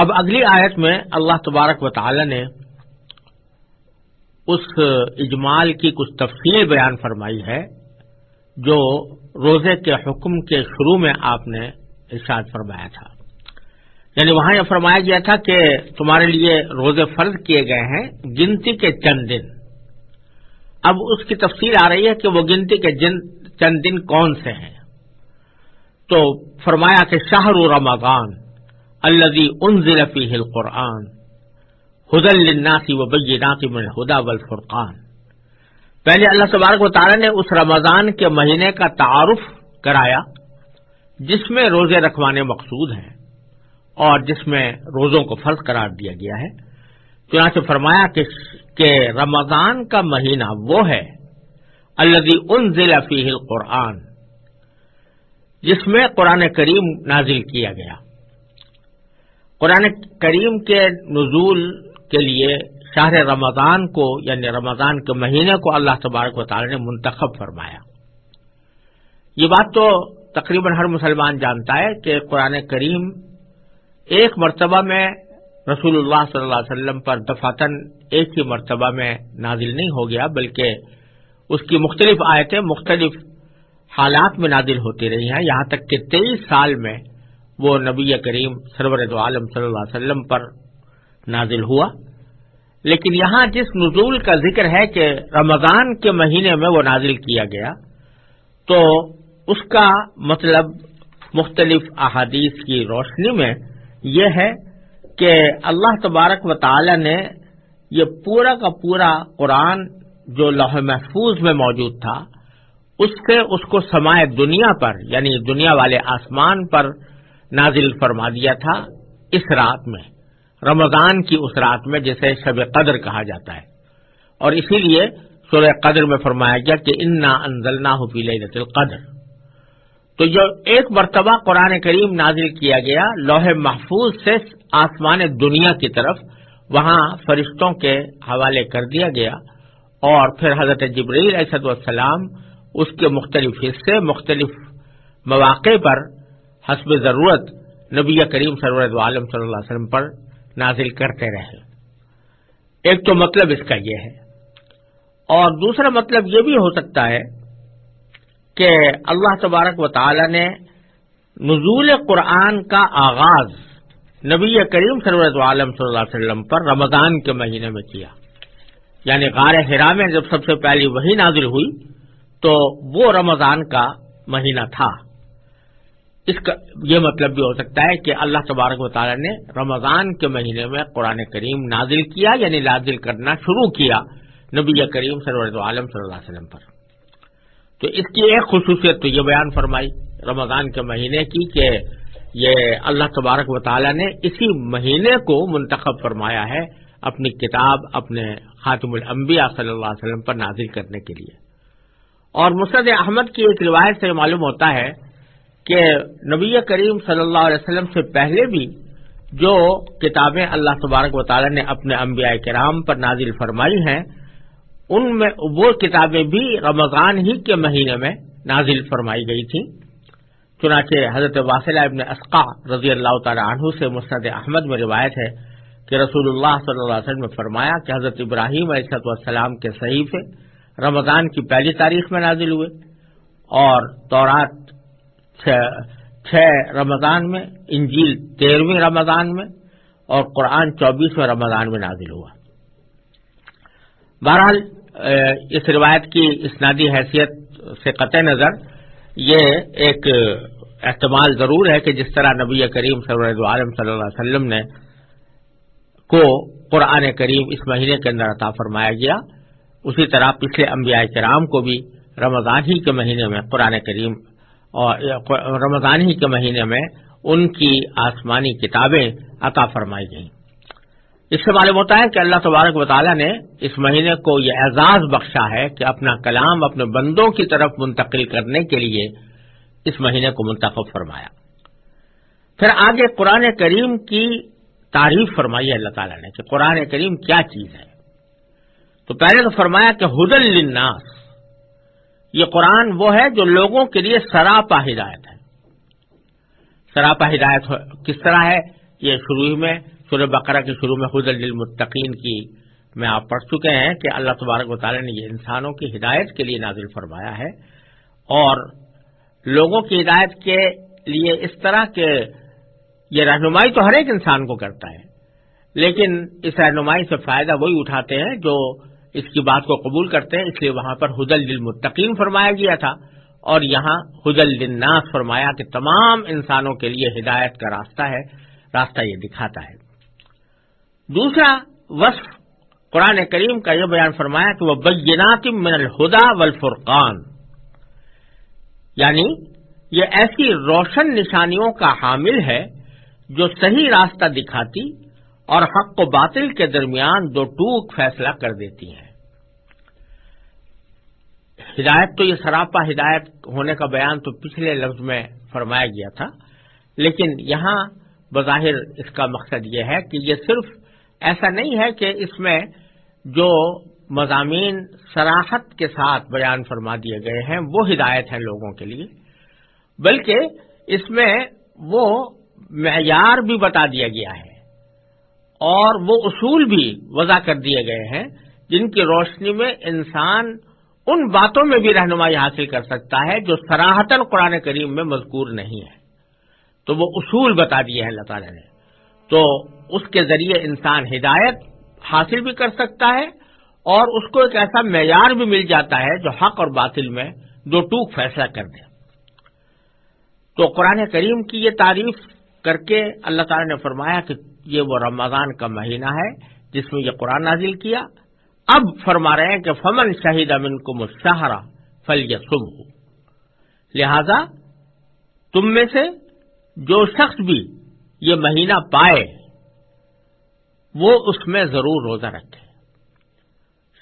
اب اگلی آیت میں اللہ تبارک و تعالی نے اس اجمال کی کچھ تفصیل بیان فرمائی ہے، جو روزے کے حکم کے شروع میں آپ نے ارشاد فرمایا تھا۔ یعنی وہاں یہ فرمایا گیا تھا کہ تمہارے لیے روزے فرض کیے گئے ہیں گنتی کے چند دن۔ اب اس کی تفصیل آ رہی ہے کہ وہ گنتی کے چند دن کون سے ہیں۔ تو فرمایا کہ شاہ رمضان الزی ان ضلفی ہل قرآن حدل الناسی من ہدا والفرقان. پہلے اللہ تبارک و تعالی نے اس رمضان کے مہینے کا تعارف کرایا، جس میں روزے رکھوانے مقصود ہیں اور جس میں روزوں کو فرض قرار دیا گیا ہے۔ چنانچہ فرمایا کہ رمضان کا مہینہ وہ ہے الدی ان ضلع فی قرآن جس میں قرآن کریم نازل کیا گیا۔ قرآن کریم کے نزول کے لیے شاہر رمضان کو یعنی رمضان کے مہینے کو اللہ تبارک و تعالی نے منتخب فرمایا۔ یہ بات تو تقریباً ہر مسلمان جانتا ہے کہ قرآن کریم ایک مرتبہ میں رسول اللہ صلی اللہ علیہ وسلم پر دفاتن ایک ہی مرتبہ میں نازل نہیں ہو گیا، بلکہ اس کی مختلف آیتیں مختلف حالات میں نازل ہوتی رہی ہیں۔ یہاں تک کہ تیئیس سال میں وہ نبی کریم سرور عالم صلی اللہ علیہ وسلم پر نازل ہوا۔ لیکن یہاں جس نزول کا ذکر ہے کہ رمضان کے مہینے میں وہ نازل کیا گیا، تو اس کا مطلب مختلف احادیث کی روشنی میں یہ ہے کہ اللہ تبارک و تعالی نے یہ پورا کا پورا قرآن جو لوح محفوظ میں موجود تھا، اس سے اس کو سمائے دنیا پر یعنی دنیا والے آسمان پر نازل فرما دیا تھا اس رات میں۔ رمضان کی اس رات میں جسے شب قدر کہا جاتا ہے۔ اور اسی لیے سورہ قدر میں فرمایا گیا کہ انا انزلنا ہو فی القدر۔ تو جو ایک مرتبہ قرآن کریم نازل کیا گیا لوح محفوظ سے آسمان دنیا کی طرف، وہاں فرشتوں کے حوالے کر دیا گیا۔ اور پھر حضرت جبریل اسد والسلام اس کے مختلف حصے، مختلف مواقع پر حسب ضرورت نبی کریم سرورت عالم صلی اللہ علیہ وسلم پر نازل کرتے رہے۔ ایک تو مطلب اس کا یہ ہے۔ اور دوسرا مطلب یہ بھی ہو سکتا ہے کہ اللہ تبارک و تعالی نے نزول قرآن کا آغاز نبی کریم سرورت عالم صلی اللہ علیہ وسلم پر رمضان کے مہینے میں کیا۔ یعنی غار ہرا میں جب سب سے پہلی وہی نازل ہوئی تو وہ رمضان کا مہینہ تھا۔ اس کا یہ مطلب بھی ہو سکتا ہے کہ اللہ تبارک و تعالیٰ نے رمضان کے مہینے میں قرآن کریم نازل کیا یعنی نازل کرنا شروع کیا نبی کریم سرورت عالم صلی اللہ علیہ وسلم پر۔ تو اس کی ایک خصوصیت تو یہ بیان فرمائی رمضان کے مہینے کی کہ یہ اللہ تبارک و تعالیٰ نے اسی مہینے کو منتخب فرمایا ہے اپنی کتاب، اپنے خاتم الانبیاء صلی اللہ علیہ وسلم پر نازل کرنے کے لیے۔ اور مسرد احمد کی ایک روایت سے معلوم ہوتا ہے کہ نبی کریم صلی اللہ علیہ وسلم سے پہلے بھی جو کتابیں اللہ تبارک و تعالی نے اپنے انبیاء کرام پر نازل فرمائی ہیں، ان میں وہ کتابیں بھی رمضان ہی کے مہینے میں نازل فرمائی گئی تھیں۔ چنانچہ حضرت واصلہ ابن اسقا رضی اللہ تعالی عنہ سے مسند احمد میں روایت ہے کہ رسول اللہ صلی اللہ علیہ وسلم نے فرمایا کہ حضرت ابراہیم علیہ والسلام کے صحیفے رمضان کی پہلی تاریخ میں نازل ہوئے اور تورات چھ رمضان میں، انجیل تیرہویں رمضان میں اور قرآن چوبیسویں رمضان میں نازل ہوا۔ بہرحال اس روایت کی اسنادی حیثیت سے قطع نظر، یہ ایک احتمال ضرور ہے کہ جس طرح نبی کریم صلی عالم صلی اللہ علیہ وسلم نے کو قرآن کریم اس مہینے کے اندر عطا فرمایا گیا، اسی طرح پچھلے انبیاء کرام کو بھی رمضان ہی کے مہینے میں قرآن کریم اور رمضان ہی کے مہینے میں ان کی آسمانی کتابیں عطا فرمائی گئیں۔ اس سے معلوم ہوتا ہے کہ اللہ تبارک و تعالیٰ نے اس مہینے کو یہ اعزاز بخشا ہے کہ اپنا کلام اپنے بندوں کی طرف منتقل کرنے کے لیے اس مہینے کو منتخب فرمایا۔ پھر آگے قرآن کریم کی تعریف فرمائی ہے اللہ تعالیٰ نے کہ قرآن کریم کیا چیز ہے؟ تو پہلے تو فرمایا کہ ہدل للناس یہ قرآن وہ ہے جو لوگوں کے لیے سراپا ہدایت ہے۔ سراپا ہدایت کس طرح ہے؟ یہ شروع میں، سورہ بقرہ کے شروع میں خود المتقین کی میں آپ پڑھ چکے ہیں کہ اللہ تبارک و تعالیٰ نے یہ انسانوں کی ہدایت کے لیے نازل فرمایا ہے اور لوگوں کی ہدایت کے لیے اس طرح کے یہ رہنمائی تو ہر ایک انسان کو کرتا ہے، لیکن اس رہنمائی سے فائدہ وہی اٹھاتے ہیں جو اس کی بات کو قبول کرتے ہیں، اس لیے وہاں پر حدل للمتقین فرمایا گیا تھا، اور یہاں حدل للناس فرمایا کہ تمام انسانوں کے لیے ہدایت کا راستہ ہے، راستہ یہ دکھاتا ہے۔ دوسرا وصف قرآن کریم کا یہ بیان فرمایا کہ وہ بینات من الہدا والفرقان۔ یعنی یہ ایسی روشن نشانیوں کا حامل ہے جو صحیح راستہ دکھاتی اور حق و باطل کے درمیان دو ٹوک فیصلہ کر دیتی ہیں۔ ہدایت تو یہ سراپا ہدایت ہونے کا بیان تو پچھلے لفظ میں فرمایا گیا تھا، لیکن یہاں بظاہر اس کا مقصد یہ ہے کہ یہ صرف ایسا نہیں ہے کہ اس میں جو مضامین سراحت کے ساتھ بیان فرما دیے گئے ہیں، وہ ہدایت ہیں لوگوں کے لیے، بلکہ اس میں وہ معیار بھی بتا دیا گیا ہے۔ اور وہ اصول بھی وضع کر دیے گئے ہیں جن کی روشنی میں انسان ان باتوں میں بھی رہنمائی حاصل کر سکتا ہے جو سراہتن قرآن کریم میں مذکور نہیں ہے تو وہ اصول بتا دیے ہیں اللہ تعالی نے۔ تو اس کے ذریعے انسان ہدایت حاصل بھی کر سکتا ہے اور اس کو ایک ایسا معیار بھی مل جاتا ہے جو حق اور باطل میں دو ٹوک فیصلہ کر دے۔ تو قرآن کریم کی یہ تعریف کر کے اللہ تعالی نے فرمایا کہ یہ وہ رمضان کا مہینہ ہے جس میں یہ قرآن نازل کیا۔ اب فرما رہے ہیں کہ فمن شہید امن کو مشاہرہ فل یا لہذا تم میں سے جو شخص بھی یہ مہینہ پائے، وہ اس میں ضرور روزہ رکھے۔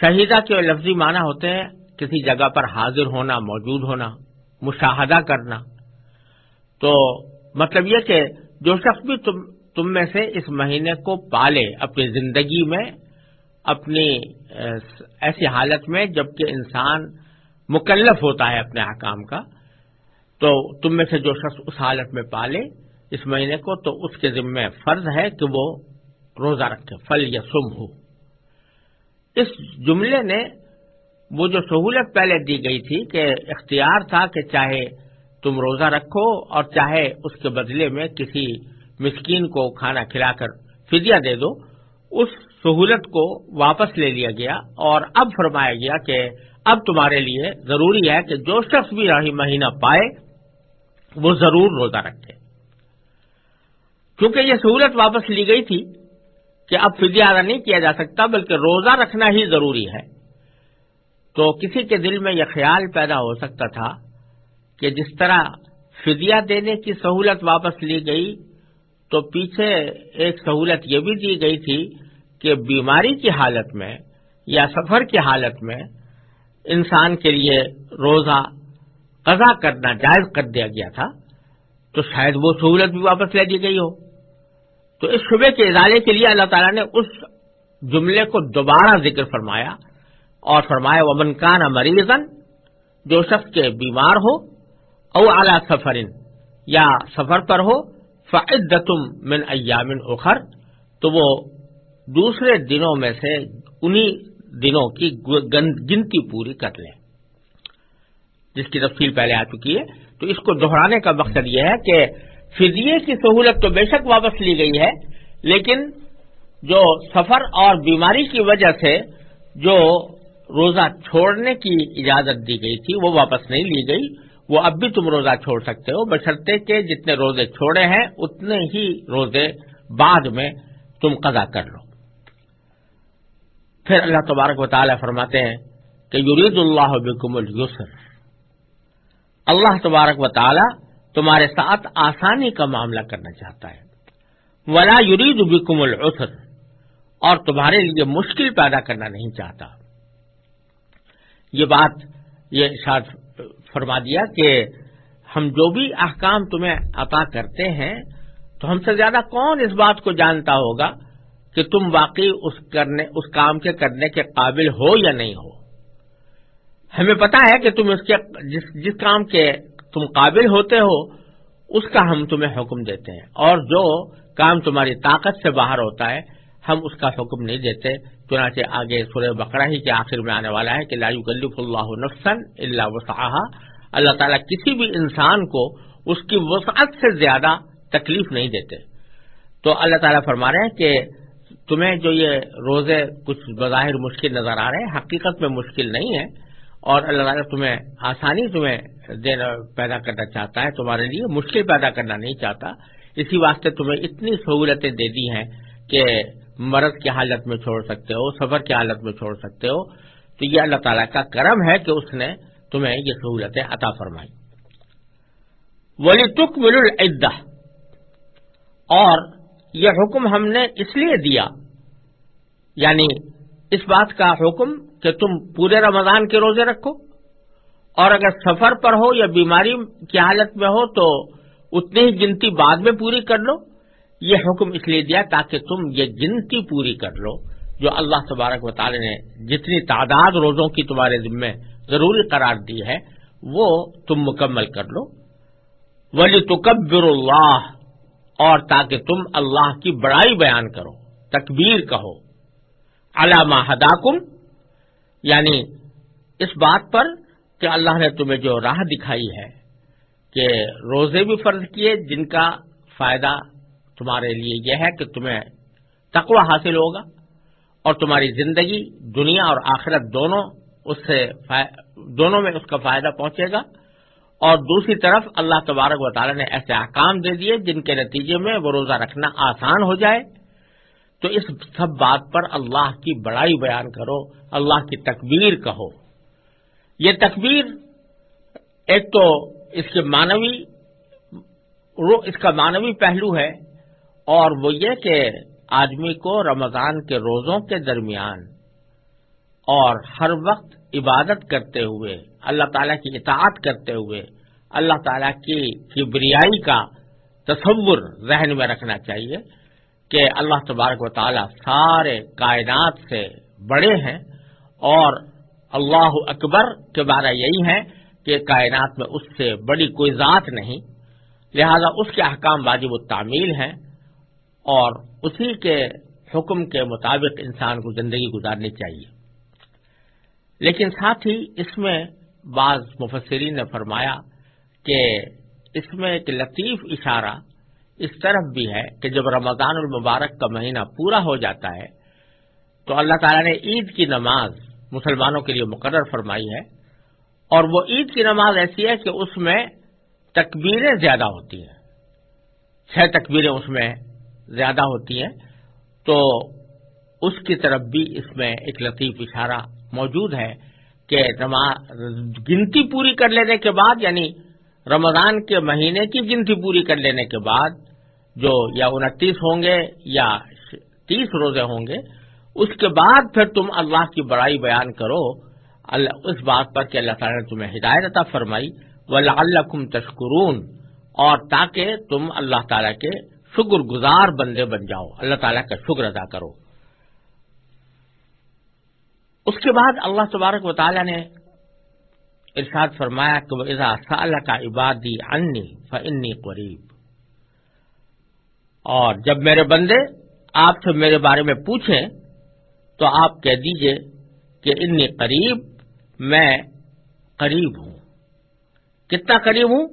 شہیدہ کے لفظی معنی ہوتے ہیں کسی جگہ پر حاضر ہونا، موجود ہونا، مشاہدہ کرنا۔ تو مطلب یہ کہ جو شخص بھی تم تم میں سے اس مہینے کو پالے اپنی زندگی میں، اپنی ایسی حالت میں جبکہ انسان مکلف ہوتا ہے اپنے حکام کا۔ تو تم میں سے جو شخص اس حالت میں پالے اس مہینے کو، تو اس کے ذمہ فرض ہے کہ وہ روزہ رکھے، فل یا سم ہو۔ اس جملے نے وہ جو سہولت پہلے دی گئی تھی کہ اختیار تھا کہ چاہے تم روزہ رکھو اور چاہے اس کے بدلے میں کسی مسکین کو کھانا کھلا کر فدیہ دے دو، اس سہولت کو واپس لے لیا گیا اور اب فرمایا گیا کہ اب تمہارے لیے ضروری ہے کہ جو شخص بھی راہی مہینہ پائے، وہ ضرور روزہ رکھے۔ کیونکہ یہ سہولت واپس لی گئی تھی کہ اب فدیہ ادا نہیں کیا جا سکتا، بلکہ روزہ رکھنا ہی ضروری ہے۔ تو کسی کے دل میں یہ خیال پیدا ہو سکتا تھا کہ جس طرح فدیہ دینے کی سہولت واپس لی گئی تو پیچھے ایک سہولت یہ بھی دی گئی تھی کہ بیماری کی حالت میں یا سفر کی حالت میں انسان کے لیے روزہ، قضا کرنا جائز کر دیا گیا تھا، تو شاید وہ سہولت بھی واپس لے دی گئی ہو۔ تو اس شبے کے ادارے کے لیے اللہ تعالیٰ نے اس جملے کو دوبارہ ذکر فرمایا اور فرمایا، ومن کان مریضن جو شخص کے بیمار ہو او اعلی سفر، یا سفر پر ہو فعدتم من ایامن اخر، تو وہ دوسرے دنوں میں سے انہی دنوں کی گنتی پوری کر لیں۔ جس کی تفصیل پہلے آ چکی ہے۔ تو اس کو دہرانے کا مقصد یہ ہے کہ فضیے کی سہولت تو بے شک واپس لی گئی ہے، لیکن جو سفر اور بیماری کی وجہ سے جو روزہ چھوڑنے کی اجازت دی گئی تھی، وہ واپس نہیں لی گئی۔ وہ اب بھی تم روزہ چھوڑ سکتے ہو، بشرطے کے جتنے روزے چھوڑے ہیں، اتنے ہی روزے بعد میں تم قضا کر لو۔ پھر اللہ تبارک و تعالیٰ فرماتے ہیں کہ یرید اللہ بکم السر اللہ تبارک و تعالیٰ تمہارے ساتھ آسانی کا معاملہ کرنا چاہتا ہے۔ ولا یرید بکم العسر۔ اور تمہارے لیے مشکل پیدا کرنا نہیں چاہتا۔ یہ بات، یہ شاید فرما دیا کہ ہم جو بھی احکام تمہیں عطا کرتے ہیں، تو ہم سے زیادہ کون اس بات کو جانتا ہوگا کہ تم واقعی اس کرنے، اس کام کے کرنے کے قابل ہو یا نہیں ہو؟ ہمیں پتا ہے کہ تم اس کے، جس جس کام کے تم قابل ہوتے ہو، اس کا ہم تمہیں حکم دیتے ہیں۔ اور جو کام تمہاری طاقت سے باہر ہوتا ہے، ہم اس کا حکم نہیں دیتے۔ چنانچہ آگے سورہ بقرہ ہی کے آخر میں آنے والا ہے کہ لا گلف اللہ نفسن اللہ وسعہ اللہ تعالیٰ کسی بھی انسان کو اس کی وسعت سے زیادہ تکلیف نہیں دیتے۔ تو اللہ تعالیٰ فرما رہے ہیں کہ تمہیں جو یہ روزے کچھ بظاہر مشکل نظر آ رہے ہیں، حقیقت میں مشکل نہیں ہے اور اللہ تعالیٰ تمہیں آسانی تمہیں دینا پیدا کرنا چاہتا ہے، تمہارے لیے مشکل پیدا کرنا نہیں چاہتا۔ اسی واسطے تمہیں اتنی سہولتیں دے دی ہیں کہ مرض کی حالت میں چھوڑ سکتے ہو، سفر کی حالت میں چھوڑ سکتے ہو، تو یہ اللہ تعالیٰ کا کرم ہے کہ اس نے تمہیں یہ سہولتیں عطا فرمائی۔ ولی تک مل اور یہ حکم ہم نے اس لیے دیا یعنی اس بات کا حکم کہ تم پورے رمضان کے روزے رکھو۔ اور اگر سفر پر ہو یا بیماری کی حالت میں ہو تو اتنی ہی گنتی بعد میں پوری کر لو۔ یہ حکم اس لیے دیا تاکہ تم یہ گنتی پوری کر لو جو اللہ تبارک و تعالی نے جتنی تعداد روزوں کی تمہارے ذمے ضروری قرار دی ہے، وہ تم مکمل کر لو۔ ولی تکبر اللہ اور تاکہ تم اللہ کی بڑائی بیان کرو، تکبیر کہو۔ علامہ ہداکم یعنی اس بات پر کہ اللہ نے تمہیں جو راہ دکھائی ہے کہ روزے بھی فرض کیے، جن کا فائدہ تمہارے لیے یہ ہے کہ تمہیں تقوی حاصل ہوگا اور تمہاری زندگی، دنیا اور آخرت دونوں اس سے دونوں میں اس کا فائدہ پہنچے گا۔ اور دوسری طرف اللہ تبارک و تعالیٰ نے ایسے احکام دے دیے جن کے نتیجے میں وہ روزہ رکھنا آسان ہو جائے۔ تو اس سب بات پر اللہ کی بڑائی بیان کرو، اللہ کی تکبیر کہو۔ یہ تکبیر ایک تو اس کے مانوی اس کا مانوی پہلو ہے۔ اور وہ یہ کہ آدمی کو رمضان کے روزوں کے درمیان اور ہر وقت عبادت کرتے ہوئے، اللہ تعالیٰ کی اطاعت کرتے ہوئے، اللہ تعالیٰ کی کبریائی کا تصور ذہن میں رکھنا چاہیے کہ اللہ تبارک و تعالیٰ سارے کائنات سے بڑے ہیں اور اللہ اکبر کے بارے یہی ہے کہ کائنات میں اس سے بڑی کوئی ذات نہیں، لہذا اس کے احکام واجب و تعمیل ہیں۔ اور اسی کے حکم کے مطابق انسان کو زندگی گزارنی چاہیے۔ لیکن ساتھ ہی اس میں بعض مفسرین نے فرمایا کہ اس میں ایک لطیف اشارہ اس طرف بھی ہے کہ جب رمضان المبارک کا مہینہ پورا ہو جاتا ہے تو اللہ تعالیٰ نے عید کی نماز مسلمانوں کے لیے مقرر فرمائی ہے اور وہ عید کی نماز ایسی ہے کہ اس میں تکبیریں زیادہ ہوتی ہیں۔ چھ تکبیریں اس میں زیادہ ہوتی ہیں، تو اس کی طرف بھی اس میں ایک لطیف اشارہ موجود ہے کہ گنتی پوری کر لینے کے بعد یعنی رمضان کے مہینے کی گنتی پوری کر لینے کے بعد جو یا انتیس ہوں گے یا تیس روزے ہوں گے، اس کے بعد پھر تم اللہ کی بڑائی بیان کرو۔ اس بات پر کہ اللہ تعالیٰ نے تمہیں ہدایت عطا فرمائی۔ اللہ تشکرون۔ اور تاکہ تم اللہ تعالیٰ کے شکر گزار بندے بن جاؤ، اللہ تعالیٰ کا شکر ادا کرو۔ اس کے بعد اللہ تبارک و تعالیٰ نے ارشاد فرمایا کہ وہ سال کا عبادی انی فنی قریب۔ اور جب میرے بندے آپ سے میرے بارے میں پوچھیں تو آپ کہہ دیجیے کہ انی قریب، میں قریب ہوں۔ کتنا قریب ہوں؟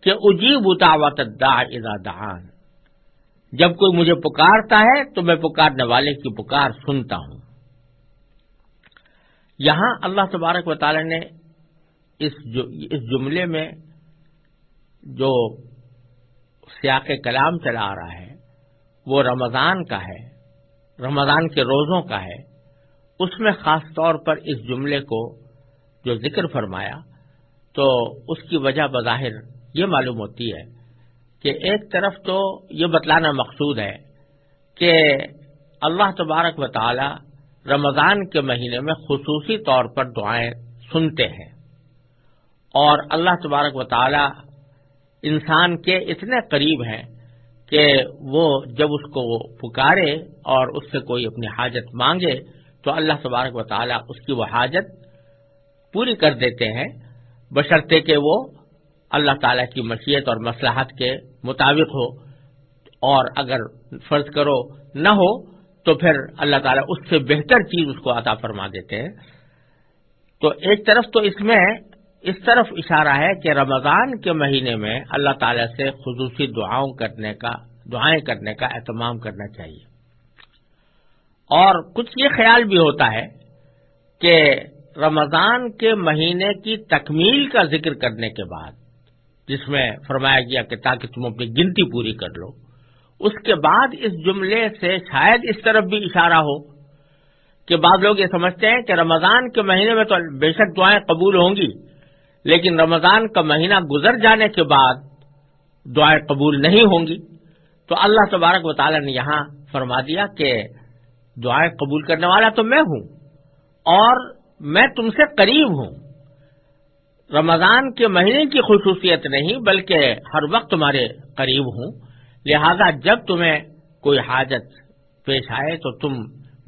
کہ اجیب اتاوت دا اذا دعان۔ جب کوئی مجھے پکارتا ہے تو میں پکارنے والے کی پکار سنتا ہوں۔ یہاں اللہ تبارک و تعالی نے اس جملے میں جو سیاق کلام چلا آ رہا ہے، وہ رمضان کا ہے، رمضان کے روزوں کا ہے۔ اس میں خاص طور پر اس جملے کو جو ذکر فرمایا، تو اس کی وجہ بظاہر یہ معلوم ہوتی ہے کہ ایک طرف تو یہ بتلانا مقصود ہے کہ اللہ تبارک و تعالی رمضان کے مہینے میں خصوصی طور پر دعائیں سنتے ہیں اور اللہ تبارک و تعالی انسان کے اتنے قریب ہیں کہ وہ جب اس کو پکارے اور اس سے کوئی اپنی حاجت مانگے تو اللہ تبارک و تعالی اس کی وہ حاجت پوری کر دیتے ہیں بشرطے کہ وہ اللہ تعالی کی مشیت اور مسلحت کے مطابق ہو اور اگر فرض کرو نہ ہو تو پھر اللہ تعالیٰ اس سے بہتر چیز اس کو عطا فرما دیتے ہیں۔ تو ایک طرف تو اس میں اس طرف اشارہ ہے کہ رمضان کے مہینے میں اللہ تعالیٰ سے خصوصی دعاؤں کرنے کا، دعائیں کرنے کا اہتمام کرنا چاہیے۔ اور کچھ یہ خیال بھی ہوتا ہے کہ رمضان کے مہینے کی تکمیل کا ذکر کرنے کے بعد جس میں فرمایا گیا کہ تاکہ تم اپنی گنتی پوری کر لو۔ اس کے بعد اس جملے سے شاید اس طرف بھی اشارہ ہو کہ بعض لوگ یہ سمجھتے ہیں کہ رمضان کے مہینے میں تو بے شک دعائیں قبول ہوں گی، لیکن رمضان کا مہینہ گزر جانے کے بعد دعائیں قبول نہیں ہوں گی۔ تو اللہ تبارک و تعالی نے یہاں فرما دیا کہ دعائیں قبول کرنے والا تو میں ہوں اور میں تم سے قریب ہوں۔ رمضان کے مہینے کی خصوصیت نہیں بلکہ ہر وقت تمہارے قریب ہوں۔ لہذا جب تمہیں کوئی حاجت پیش آئے تو تم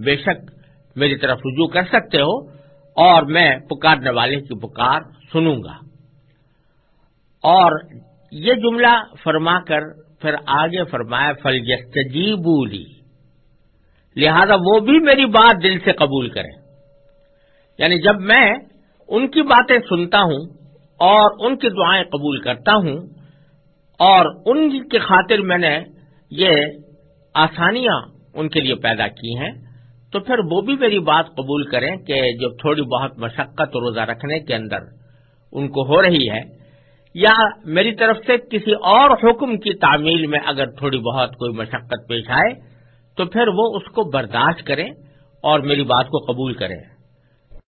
بے شک میری طرف رجوع کر سکتے ہو اور میں پکارنے والے کی پکار سنوں گا۔ اور یہ جملہ فرما کر پھر آگے فرمایا فل جی بولی لہذا وہ بھی میری بات دل سے قبول کریں۔ یعنی جب میں ان کی باتیں سنتا ہوں اور ان کی دعائیں قبول کرتا ہوں اور ان کی خاطر میں نے یہ آسانیاں ان کے لیے پیدا کی ہیں، تو پھر وہ بھی میری بات قبول کریں کہ جب تھوڑی بہت مشقت روزہ رکھنے کے اندر ان کو ہو رہی ہے، یا میری طرف سے کسی اور حکم کی تعمیل میں اگر تھوڑی بہت کوئی مشقت پیش آئے، تو پھر وہ اس کو برداشت کریں اور میری بات کو قبول کریں۔